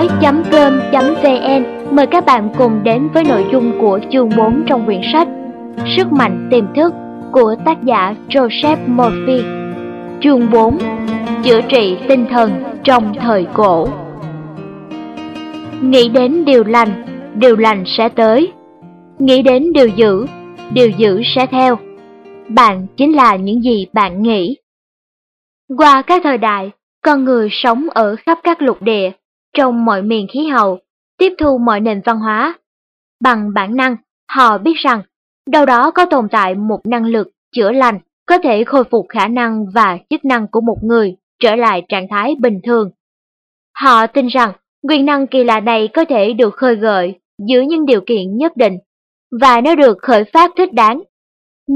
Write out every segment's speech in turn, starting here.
Kho sách nói.com.vn mời các bạn cùng đến với nội dung của chương 4 trong quyển sách Sức mạnh tiềm thức của tác giả Joseph Murphy. Chương 4 Chữa trị tinh thần trong thời cổ Nghĩ đến điều lành, điều lành sẽ tới. Nghĩ đến điều dữ, điều dữ sẽ theo. Bạn chính là những gì bạn nghĩ. Qua các thời đại, con người sống ở khắp các lục địa, trong mọi miền khí hậu, tiếp thu mọi nền văn hóa. Bằng bản năng, họ biết rằng đâu đó có tồn tại một năng lực chữa lành có thể khôi phục khả năng và chức năng của một người trở lại trạng thái bình thường. Họ tin rằng quyền năng kỳ lạ này có thể được khơi gợi dưới những điều kiện nhất định, và nó được khởi phát thích đáng,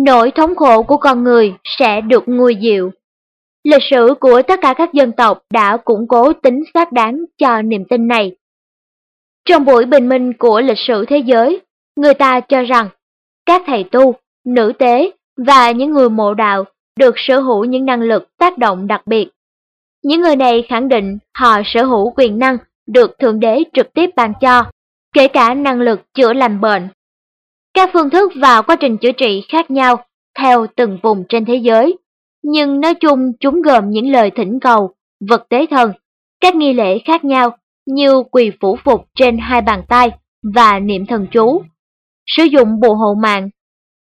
nỗi thống khổ của con người sẽ được nguôi dịu. Lịch sử của tất cả các dân tộc đã củng cố tính xác đáng cho niềm tin này. Trong buổi bình minh của lịch sử thế giới, người ta cho rằng các thầy tu, nữ tế và những người mộ đạo được sở hữu những năng lực tác động đặc biệt. Những người này khẳng định họ sở hữu quyền năng được Thượng Đế trực tiếp ban cho, kể cả năng lực chữa lành bệnh. Các phương thức và quá trình chữa trị khác nhau theo từng vùng trên thế giới, nhưng nói chung chúng gồm những lời thỉnh cầu, vật tế thần, các nghi lễ khác nhau như quỳ phủ phục trên hai bàn tay và niệm thần chú, sử dụng bùa hộ mạng,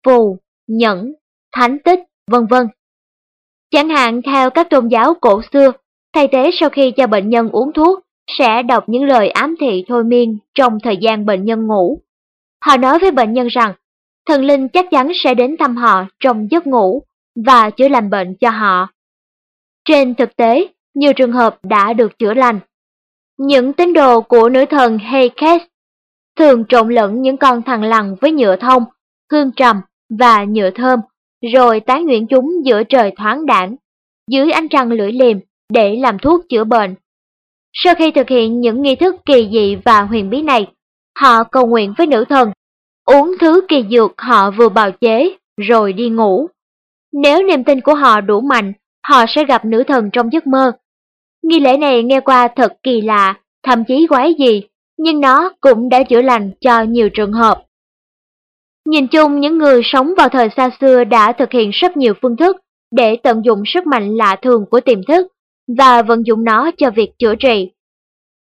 phù, nhẫn, thánh tích, vân vân. Chẳng hạn theo các tôn giáo cổ xưa, thầy tế sau khi cho bệnh nhân uống thuốc sẽ đọc những lời ám thị thôi miên trong thời gian bệnh nhân ngủ. Họ nói với bệnh nhân rằng thần linh chắc chắn sẽ đến thăm họ trong giấc ngủ và chữa lành bệnh cho họ. Trên thực tế, nhiều trường hợp đã được chữa lành. Những tín đồ của nữ thần Hekes thường trộn lẫn những con thằn lằn với nhựa thông, hương trầm và nhựa thơm, rồi tán nguyện chúng giữa trời thoáng đảng, dưới ánh trăng lưỡi liềm để làm thuốc chữa bệnh. Sau khi thực hiện những nghi thức kỳ dị và huyền bí này, họ cầu nguyện với nữ thần, uống thứ kỳ dược họ vừa bào chế, rồi đi ngủ. Nếu niềm tin của họ đủ mạnh, họ sẽ gặp nữ thần trong giấc mơ. Nghi lễ này nghe qua thật kỳ lạ, thậm chí quái gì, nhưng nó cũng đã chữa lành cho nhiều trường hợp. Nhìn chung, những người sống vào thời xa xưa đã thực hiện rất nhiều phương thức để tận dụng sức mạnh lạ thường của tiềm thức và vận dụng nó cho việc chữa trị.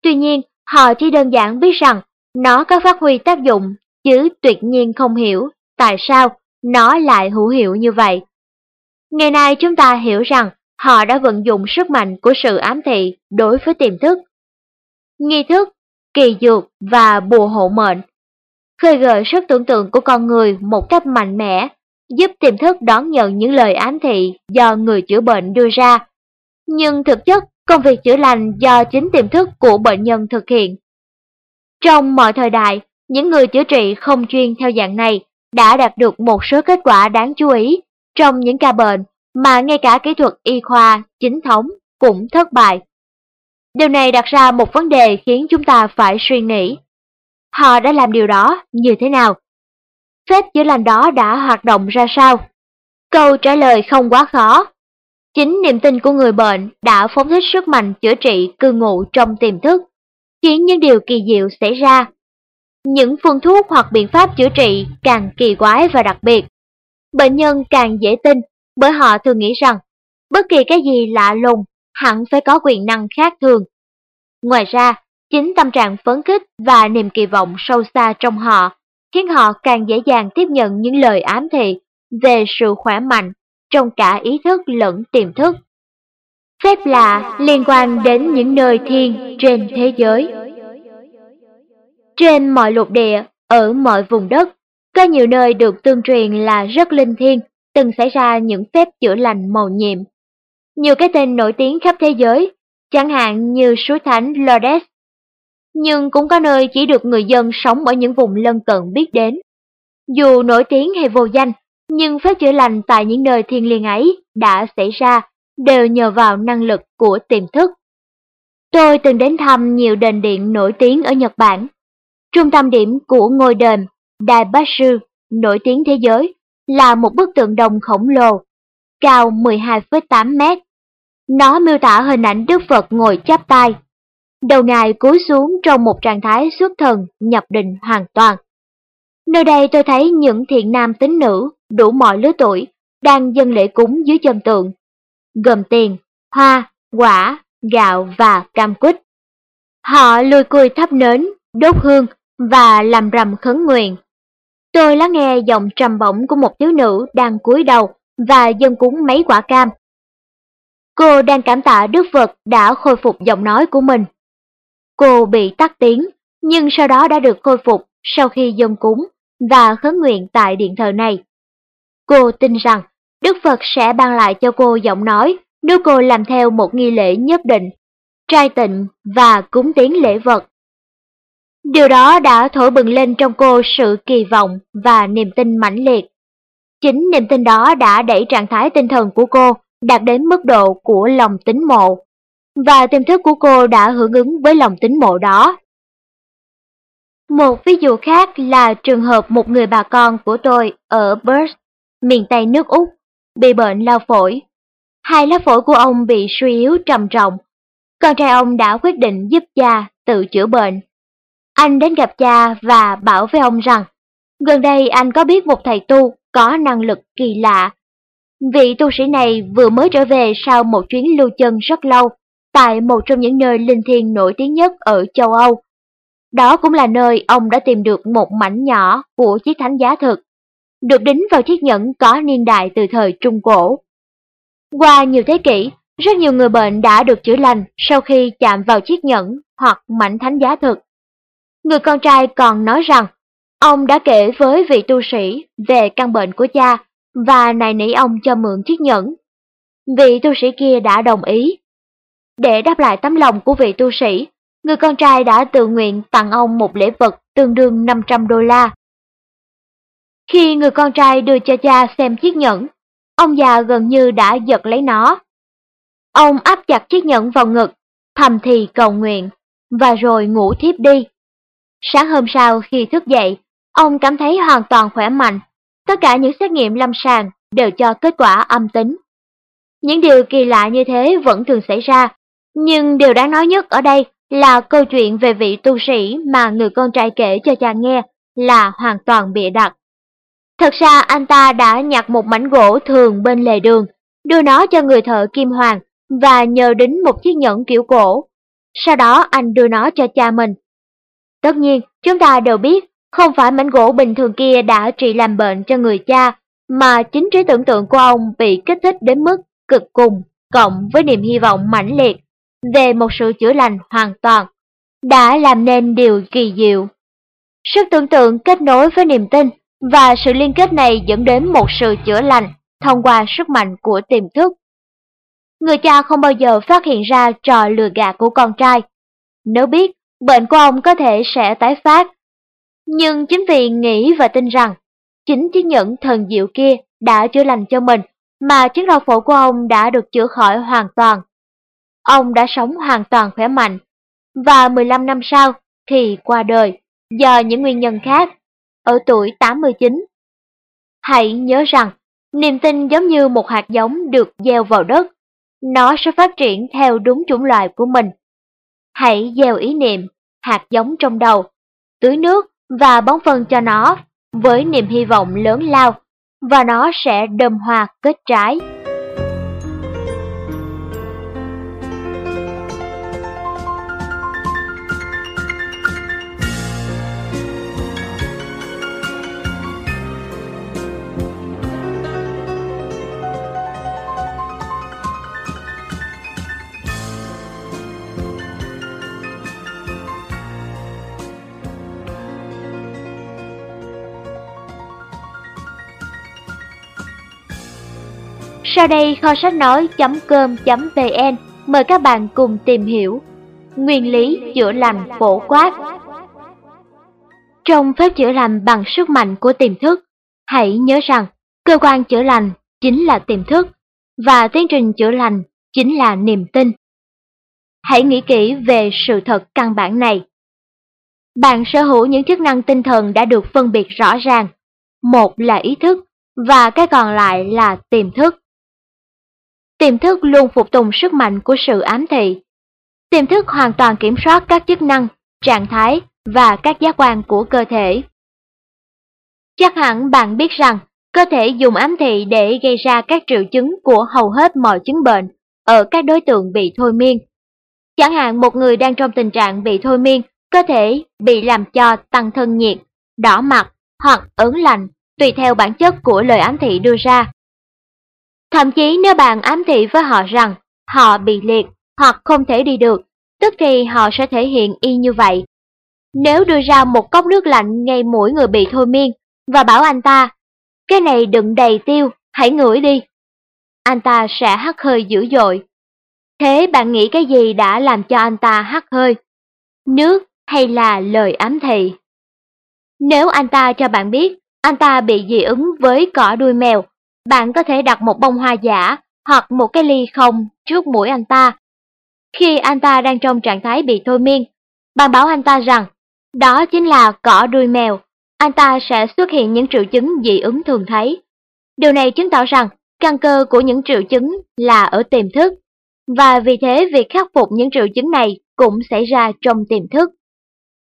Tuy nhiên, họ chỉ đơn giản biết rằng nó có phát huy tác dụng, chứ tuyệt nhiên không hiểu tại sao nó lại hữu hiệu như vậy. Ngày nay chúng ta hiểu rằng họ đã vận dụng sức mạnh của sự ám thị đối với tiềm thức. Nghi thức, kỳ dược và bùa hộ mệnh khơi gợi sức tưởng tượng của con người một cách mạnh mẽ, giúp tiềm thức đón nhận những lời ám thị do người chữa bệnh đưa ra. Nhưng thực chất, công việc chữa lành do chính tiềm thức của bệnh nhân thực hiện. Trong mọi thời đại, những người chữa trị không chuyên theo dạng này đã đạt được một số kết quả đáng chú ý trong những ca bệnh mà ngay cả kỹ thuật y khoa chính thống cũng thất bại. Điều này đặt ra một vấn đề khiến chúng ta phải suy nghĩ. Họ đã làm điều đó như thế nào? Phép chữa lành đó đã hoạt động ra sao? Câu trả lời không quá khó. Chính niềm tin của người bệnh đã phóng thích sức mạnh chữa trị cư ngụ trong tiềm thức, khiến những điều kỳ diệu xảy ra. Những phương thuốc hoặc biện pháp chữa trị càng kỳ quái và đặc biệt. Bệnh nhân càng dễ tin bởi họ thường nghĩ rằng bất kỳ cái gì lạ lùng hẳn phải có quyền năng khác thường. Ngoài ra, chính tâm trạng phấn khích và niềm kỳ vọng sâu xa trong họ khiến họ càng dễ dàng tiếp nhận những lời ám thị về sự khỏe mạnh trong cả ý thức lẫn tiềm thức. Phép lạ liên quan đến những nơi thiên trên thế giới. Trên mọi lục địa, ở mọi vùng đất, có nhiều nơi được tương truyền là rất linh thiêng, từng xảy ra những phép chữa lành màu nhiệm. Nhiều cái tên nổi tiếng khắp thế giới, chẳng hạn như suối thánh Lourdes. Nhưng cũng có nơi chỉ được người dân sống ở những vùng lân cận biết đến. Dù nổi tiếng hay vô danh, nhưng phép chữa lành tại những nơi thiên liêng ấy đã xảy ra đều nhờ vào năng lực của tiềm thức. Tôi từng đến thăm nhiều đền điện nổi tiếng ở Nhật Bản. Trung tâm điểm của ngôi đền Đài Bát Sư, nổi tiếng thế giới là một bức tượng đồng khổng lồ, cao 12,8 mét. Nó miêu tả hình ảnh Đức Phật ngồi chắp tay. đầu ngài cúi xuống trong một trạng thái xuất thần, nhập định hoàn toàn. Nơi đây tôi thấy những thiện nam tín nữ, đủ mọi lứa tuổi, đang dân lễ cúng dưới chân tượng, gồm tiền, hoa, quả, gạo và cam quýt. Họ lùi cùi thắp nến, đốt hương và làm rầm khấn nguyện. Tôi lắng nghe giọng trầm bổng của một thiếu nữ đang cúi đầu và dâng cúng mấy quả cam. Cô đang cảm tạ Đức Phật đã khôi phục giọng nói của mình. Cô bị tắt tiếng, nhưng sau đó đã được khôi phục sau khi dâng cúng và khấn nguyện tại điện thờ này. Cô tin rằng Đức Phật sẽ ban lại cho cô giọng nói nếu cô làm theo một nghi lễ nhất định, trai tịnh và cúng tiến lễ vật. Điều đó đã thổi bừng lên trong cô sự kỳ vọng và niềm tin mãnh liệt. Chính niềm tin đó đã đẩy trạng thái tinh thần của cô đạt đến mức độ của lòng tính mộ, và tiềm thức của cô đã hưởng ứng với lòng tính mộ đó. Một ví dụ khác là trường hợp một người bà con của tôi ở Perth, miền Tây nước Úc, bị bệnh lao phổi. Hai lá phổi của ông bị suy yếu trầm trọng. Con trai ông đã quyết định giúp cha tự chữa bệnh. Anh đến gặp cha và bảo với ông rằng, gần đây anh có biết một thầy tu có năng lực kỳ lạ. Vị tu sĩ này vừa mới trở về sau một chuyến lưu chân rất lâu tại một trong những nơi linh thiêng nổi tiếng nhất ở châu Âu. Đó cũng là nơi ông đã tìm được một mảnh nhỏ của chiếc thánh giá thực, được đính vào chiếc nhẫn có niên đại từ thời Trung Cổ. Qua nhiều thế kỷ, rất nhiều người bệnh đã được chữa lành sau khi chạm vào chiếc nhẫn hoặc mảnh thánh giá thực. Người con trai còn nói rằng, ông đã kể với vị tu sĩ về căn bệnh của cha và nài nỉ ông cho mượn chiếc nhẫn. Vị tu sĩ kia đã đồng ý. Để đáp lại tấm lòng của vị tu sĩ, người con trai đã tự nguyện tặng ông một lễ vật tương đương 500 đô la. Khi người con trai đưa cho cha xem chiếc nhẫn, ông già gần như đã giật lấy nó. Ông áp chặt chiếc nhẫn vào ngực, thầm thì cầu nguyện, và rồi ngủ thiếp đi. Sáng hôm sau khi thức dậy, ông cảm thấy hoàn toàn khỏe mạnh. Tất cả những xét nghiệm lâm sàng đều cho kết quả âm tính. Những điều kỳ lạ như thế vẫn thường xảy ra, nhưng điều đáng nói nhất ở đây là câu chuyện về vị tu sĩ mà người con trai kể cho cha nghe là hoàn toàn bịa đặt. Thật ra anh ta đã nhặt một mảnh gỗ thường bên lề đường, đưa nó cho người thợ kim hoàng và nhờ đính một chiếc nhẫn kiểu cổ. Sau đó anh đưa nó cho cha mình. Tất nhiên, chúng ta đều biết không phải mảnh gỗ bình thường kia đã trị làm bệnh cho người cha, mà chính trí tưởng tượng của ông bị kích thích đến mức cực cùng, cộng với niềm hy vọng mãnh liệt về một sự chữa lành hoàn toàn, đã làm nên điều kỳ diệu. Sức tưởng tượng kết nối với niềm tin và sự liên kết này dẫn đến một sự chữa lành thông qua sức mạnh của tiềm thức. Người cha không bao giờ phát hiện ra trò lừa gạt của con trai. Nếu biết bệnh của ông có thể sẽ tái phát. Nhưng chính vì nghĩ và tin rằng chính chiếc nhẫn thần diệu kia đã chữa lành cho mình mà chứng đau phổi của ông đã được chữa khỏi hoàn toàn. Ông đã sống hoàn toàn khỏe mạnh và 15 năm sau thì qua đời do những nguyên nhân khác ở tuổi 89. Hãy nhớ rằng, niềm tin giống như một hạt giống được gieo vào đất, nó sẽ phát triển theo đúng chủng loại của mình. Hãy gieo ý niệm, hạt giống trong đầu, tưới nước và bón phân cho nó với niềm hy vọng lớn lao, và nó sẽ đơm hoa kết trái. Sau đây kho sách nói.com.vn mời các bạn cùng tìm hiểu Nguyên lý chữa lành phổ quát Trong phép chữa lành bằng sức mạnh của tiềm thức, hãy nhớ rằng cơ quan chữa lành chính là tiềm thức và tiến trình chữa lành chính là niềm tin. Hãy nghĩ kỹ về sự thật căn bản này. Bạn sở hữu những chức năng tinh thần đã được phân biệt rõ ràng. Một là ý thức và cái còn lại là tiềm thức tiềm thức luôn phục tùng sức mạnh của sự ám thị. Tiềm thức hoàn toàn kiểm soát các chức năng, trạng thái và các giác quan của cơ thể. Chắc hẳn bạn biết rằng cơ thể dùng ám thị để gây ra các triệu chứng của hầu hết mọi chứng bệnh ở các đối tượng bị thôi miên. Chẳng hạn một người đang trong tình trạng bị thôi miên, cơ thể bị làm cho tăng thân nhiệt, đỏ mặt hoặc ớn lạnh, tùy theo bản chất của lời ám thị đưa ra. Thậm chí nếu bạn ám thị với họ rằng họ bị liệt hoặc không thể đi được, tức thì họ sẽ thể hiện y như vậy. Nếu đưa ra một cốc nước lạnh ngay mũi người bị thôi miên và bảo anh ta, cái này đựng đầy tiêu, hãy ngửi đi. Anh ta sẽ hắt hơi dữ dội. Thế bạn nghĩ cái gì đã làm cho anh ta hắt hơi? Nước hay là lời ám thị? Nếu anh ta cho bạn biết anh ta bị dị ứng với cỏ đuôi mèo, bạn có thể đặt một bông hoa giả hoặc một cái ly không trước mũi anh ta. Khi anh ta đang trong trạng thái bị thôi miên, bạn bảo anh ta rằng đó chính là cỏ đuôi mèo, anh ta sẽ xuất hiện những triệu chứng dị ứng thường thấy. Điều này chứng tỏ rằng căn cơ của những triệu chứng là ở tiềm thức, và vì thế việc khắc phục những triệu chứng này cũng xảy ra trong tiềm thức.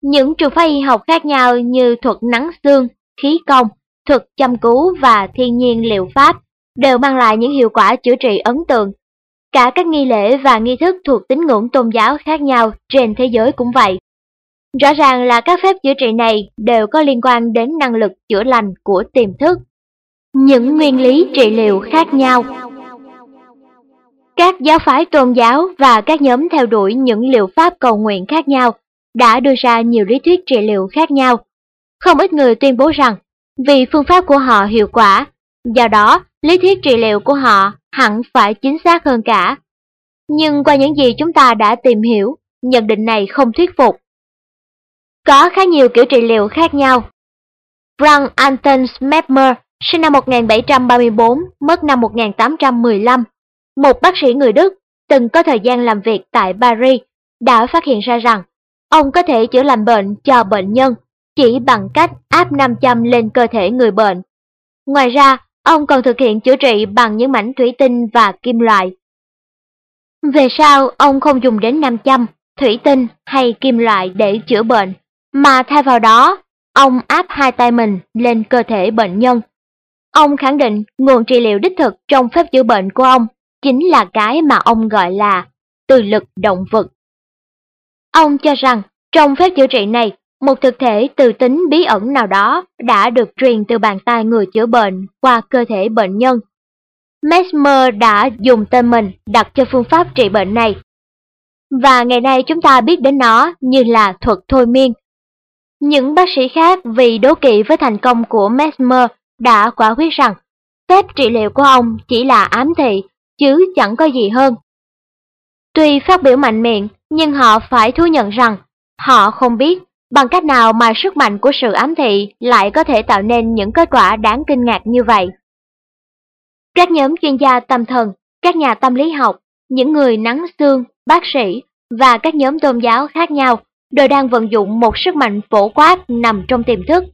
Những trường phái y học khác nhau như thuật nắng xương, khí công, thuật chăm cứu và thiên nhiên liệu pháp đều mang lại những hiệu quả chữa trị ấn tượng. Cả các nghi lễ và nghi thức thuộc tín ngưỡng tôn giáo khác nhau trên thế giới cũng vậy. Rõ ràng là các phép chữa trị này đều có liên quan đến năng lực chữa lành của tiềm thức. Những nguyên lý trị liệu khác nhau Các giáo phái tôn giáo và các nhóm theo đuổi những liệu pháp cầu nguyện khác nhau đã đưa ra nhiều lý thuyết trị liệu khác nhau. Không ít người tuyên bố rằng vì phương pháp của họ hiệu quả, do đó lý thuyết trị liệu của họ hẳn phải chính xác hơn cả. Nhưng qua những gì chúng ta đã tìm hiểu, nhận định này không thuyết phục. Có khá nhiều kiểu trị liệu khác nhau. Frank Anton Smepmer, sinh năm 1734, mất năm 1815, một bác sĩ người Đức, từng có thời gian làm việc tại Paris, đã phát hiện ra rằng ông có thể chữa lành bệnh cho bệnh nhân chỉ bằng cách áp nam châm lên cơ thể người bệnh. Ngoài ra, ông còn thực hiện chữa trị bằng những mảnh thủy tinh và kim loại. Về sau, ông không dùng đến nam châm, thủy tinh hay kim loại để chữa bệnh, mà thay vào đó, ông áp hai tay mình lên cơ thể bệnh nhân. Ông khẳng định nguồn trị liệu đích thực trong phép chữa bệnh của ông chính là cái mà ông gọi là từ lực động vật. Ông cho rằng trong phép chữa trị này, một thực thể từ tính bí ẩn nào đó đã được truyền từ bàn tay người chữa bệnh qua cơ thể bệnh nhân. Mesmer đã dùng tên mình đặt cho phương pháp trị bệnh này. Và ngày nay chúng ta biết đến nó như là thuật thôi miên. Những bác sĩ khác vì đố kỵ với thành công của Mesmer đã quả quyết rằng phép trị liệu của ông chỉ là ám thị, chứ chẳng có gì hơn. Tuy phát biểu mạnh miệng, nhưng họ phải thú nhận rằng họ không biết Bằng cách nào mà sức mạnh của sự ám thị lại có thể tạo nên những kết quả đáng kinh ngạc như vậy? Các nhóm chuyên gia tâm thần, các nhà tâm lý học, những người nắng xương, bác sĩ và các nhóm tôn giáo khác nhau đều đang vận dụng một sức mạnh phổ quát nằm trong tiềm thức.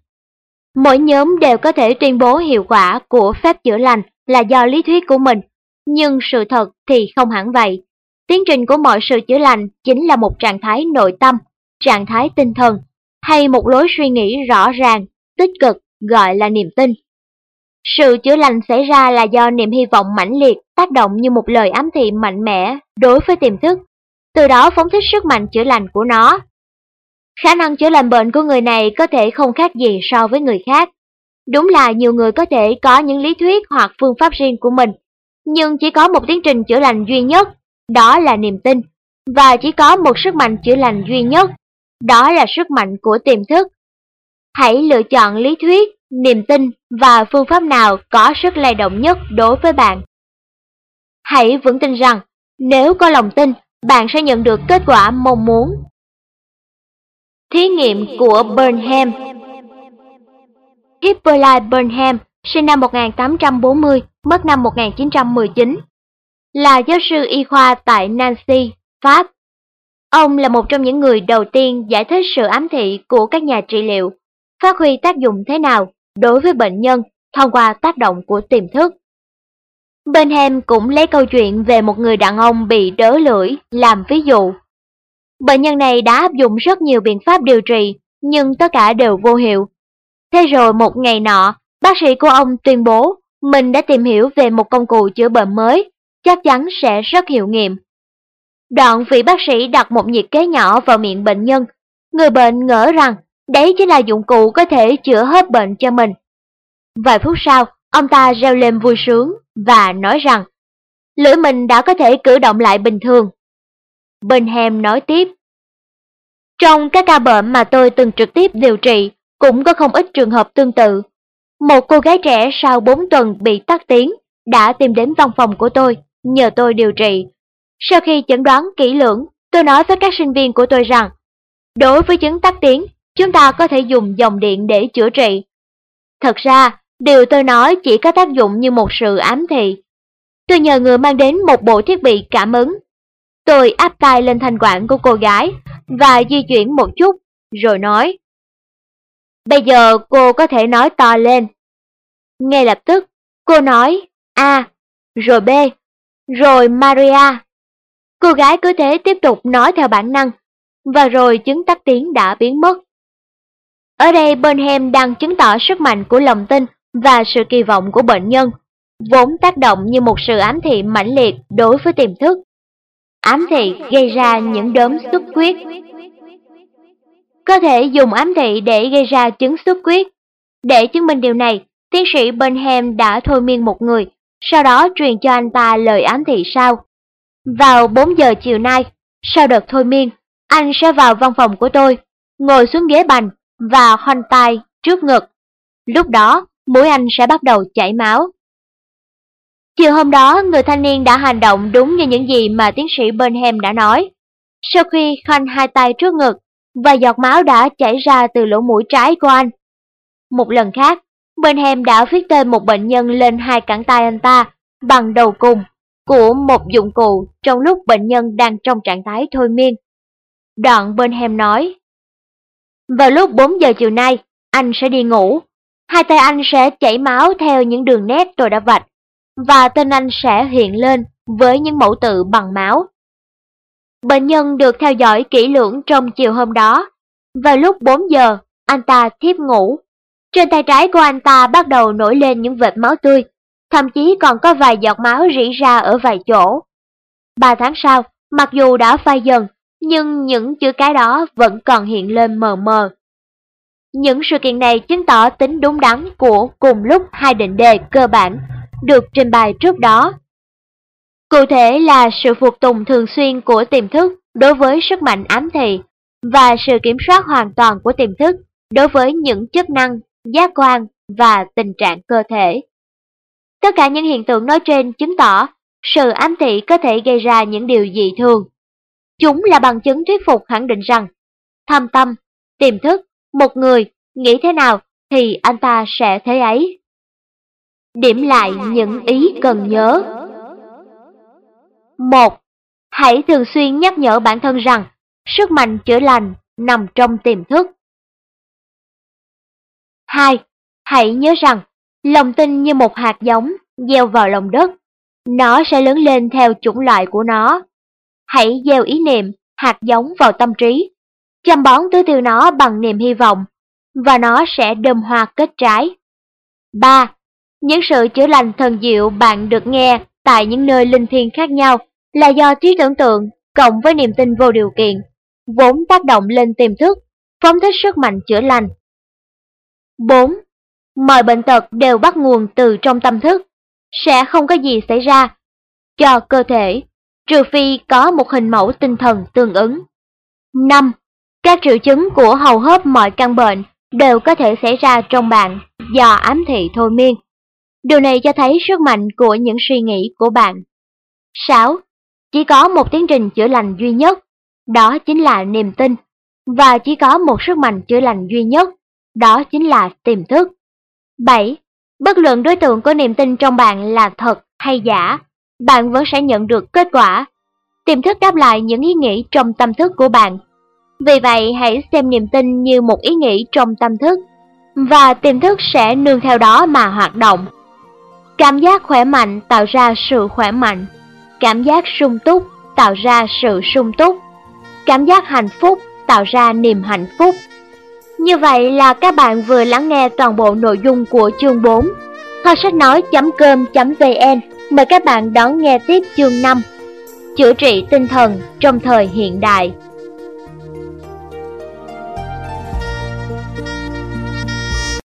Mỗi nhóm đều có thể tuyên bố hiệu quả của phép chữa lành là do lý thuyết của mình, nhưng sự thật thì không hẳn vậy. Tiến trình của mọi sự chữa lành chính là một trạng thái nội tâm trạng thái tinh thần, hay một lối suy nghĩ rõ ràng, tích cực gọi là niềm tin. Sự chữa lành xảy ra là do niềm hy vọng mãnh liệt tác động như một lời ám thị mạnh mẽ đối với tiềm thức, từ đó phóng thích sức mạnh chữa lành của nó. Khả năng chữa lành bệnh của người này có thể không khác gì so với người khác. Đúng là nhiều người có thể có những lý thuyết hoặc phương pháp riêng của mình, nhưng chỉ có một tiến trình chữa lành duy nhất, đó là niềm tin, và chỉ có một sức mạnh chữa lành duy nhất, đó là sức mạnh của tiềm thức. Hãy lựa chọn lý thuyết, niềm tin và phương pháp nào có sức lay động nhất đối với bạn. Hãy vững tin rằng, nếu có lòng tin, bạn sẽ nhận được kết quả mong muốn. Thí nghiệm của Burnham Hippolyte Burnham, sinh năm 1840, mất năm 1919, là giáo sư y khoa tại Nancy, Pháp. Ông là một trong những người đầu tiên giải thích sự ám thị của các nhà trị liệu, phát huy tác dụng thế nào đối với bệnh nhân thông qua tác động của tiềm thức. Benham cũng lấy câu chuyện về một người đàn ông bị đớ lưỡi làm ví dụ. Bệnh nhân này đã áp dụng rất nhiều biện pháp điều trị, nhưng tất cả đều vô hiệu. Thế rồi một ngày nọ, bác sĩ của ông tuyên bố mình đã tìm hiểu về một công cụ chữa bệnh mới, chắc chắn sẽ rất hiệu nghiệm. Đoạn vị bác sĩ đặt một nhiệt kế nhỏ vào miệng bệnh nhân. Người bệnh ngỡ rằng đấy chính là dụng cụ có thể chữa hết bệnh cho mình. Vài phút sau, ông ta reo lên vui sướng và nói rằng lưỡi mình đã có thể cử động lại bình thường. Benham nói tiếp. Trong các ca bệnh mà tôi từng trực tiếp điều trị, cũng có không ít trường hợp tương tự. Một cô gái trẻ sau 4 tuần bị tắc tiếng đã tìm đến văn phòng của tôi, nhờ tôi điều trị. Sau khi chẩn đoán kỹ lưỡng, tôi nói với các sinh viên của tôi rằng, đối với chứng tắc tiếng, chúng ta có thể dùng dòng điện để chữa trị. Thật ra, điều tôi nói chỉ có tác dụng như một sự ám thị. Tôi nhờ người mang đến một bộ thiết bị cảm ứng. Tôi áp tay lên thanh quản của cô gái và di chuyển một chút, rồi nói. Bây giờ cô có thể nói to lên. Ngay lập tức, cô nói A, rồi B, rồi Maria. Cô gái cứ thế tiếp tục nói theo bản năng, và rồi chứng tắc tiếng đã biến mất. Ở đây Burnham đang chứng tỏ sức mạnh của lòng tin và sự kỳ vọng của bệnh nhân, vốn tác động như một sự ám thị mãnh liệt đối với tiềm thức. Ám thị gây ra những đốm xuất huyết. Có thể dùng ám thị để gây ra chứng xuất huyết. Để chứng minh điều này, tiến sĩ Burnham đã thôi miên một người, sau đó truyền cho anh ta lời ám thị sau. Vào 4 giờ chiều nay, sau đợt thôi miên, anh sẽ vào văn phòng của tôi, ngồi xuống ghế bành và khoanh tay trước ngực. Lúc đó, mũi anh sẽ bắt đầu chảy máu. Chiều hôm đó, người thanh niên đã hành động đúng như những gì mà tiến sĩ Burnham đã nói. Sau khi khoanh hai tay trước ngực, và giọt máu đã chảy ra từ lỗ mũi trái của anh. Một lần khác, Burnham đã viết tên một bệnh nhân lên hai cẳng tay anh ta bằng đầu cùng của một dụng cụ trong lúc bệnh nhân đang trong trạng thái thôi miên. Đoạn bên hem nói, Vào lúc 4 giờ chiều nay, anh sẽ đi ngủ. Hai tay anh sẽ chảy máu theo những đường nét tôi đã vạch, và tên anh sẽ hiện lên với những mẫu tự bằng máu. Bệnh nhân được theo dõi kỹ lưỡng trong chiều hôm đó. Vào lúc 4 giờ, anh ta thiếp ngủ. Trên tay trái của anh ta bắt đầu nổi lên những vệt máu tươi, thậm chí còn có vài giọt máu rỉ ra ở vài chỗ. Ba tháng sau, mặc dù đã phai dần, nhưng những chữ cái đó vẫn còn hiện lên mờ mờ. Những sự kiện này chứng tỏ tính đúng đắn của cùng lúc hai định đề cơ bản được trình bày trước đó. Cụ thể là sự phục tùng thường xuyên của tiềm thức đối với sức mạnh ám thị và sự kiểm soát hoàn toàn của tiềm thức đối với những chức năng, giác quan và tình trạng cơ thể. Tất cả những hiện tượng nói trên chứng tỏ sự ám thị có thể gây ra những điều dị thường. Chúng là bằng chứng thuyết phục khẳng định rằng thâm tâm, tiềm thức, một người nghĩ thế nào thì anh ta sẽ thế ấy. Điểm lại những ý cần nhớ. 1. Hãy thường xuyên nhắc nhở bản thân rằng sức mạnh chữa lành nằm trong tiềm thức. 2. Hãy nhớ rằng lòng tin như một hạt giống gieo vào lòng đất, nó sẽ lớn lên theo chủng loại của nó. Hãy gieo ý niệm, hạt giống vào tâm trí, chăm bón tưới tiêu nó bằng niềm hy vọng, và nó sẽ đơm hoa kết trái. 3. Những sự chữa lành thần diệu bạn được nghe tại những nơi linh thiêng khác nhau là do trí tưởng tượng cộng với niềm tin vô điều kiện, vốn tác động lên tiềm thức, phóng thích sức mạnh chữa lành. 4. Mọi bệnh tật đều bắt nguồn từ trong tâm thức, sẽ không có gì xảy ra cho cơ thể, trừ phi có một hình mẫu tinh thần tương ứng. 5. Các triệu chứng của hầu hết mọi căn bệnh đều có thể xảy ra trong bạn do ám thị thôi miên. Điều này cho thấy sức mạnh của những suy nghĩ của bạn. 6. Chỉ có một tiến trình chữa lành duy nhất, đó chính là niềm tin, và chỉ có một sức mạnh chữa lành duy nhất, đó chính là tiềm thức. 7. Bất luận đối tượng có niềm tin trong bạn là thật hay giả, bạn vẫn sẽ nhận được kết quả. Tiềm thức đáp lại những ý nghĩ trong tâm thức của bạn. Vì vậy hãy xem niềm tin như một ý nghĩ trong tâm thức, và tiềm thức sẽ nương theo đó mà hoạt động. Cảm giác khỏe mạnh tạo ra sự khỏe mạnh. Cảm giác sung túc tạo ra sự sung túc. cảm giác hạnh phúc tạo ra niềm hạnh phúc. Như vậy là các bạn vừa lắng nghe toàn bộ nội dung của chương 4. Kho sách nói.com.vn mời các bạn đón nghe tiếp chương 5. Chữa trị tinh thần trong thời hiện đại.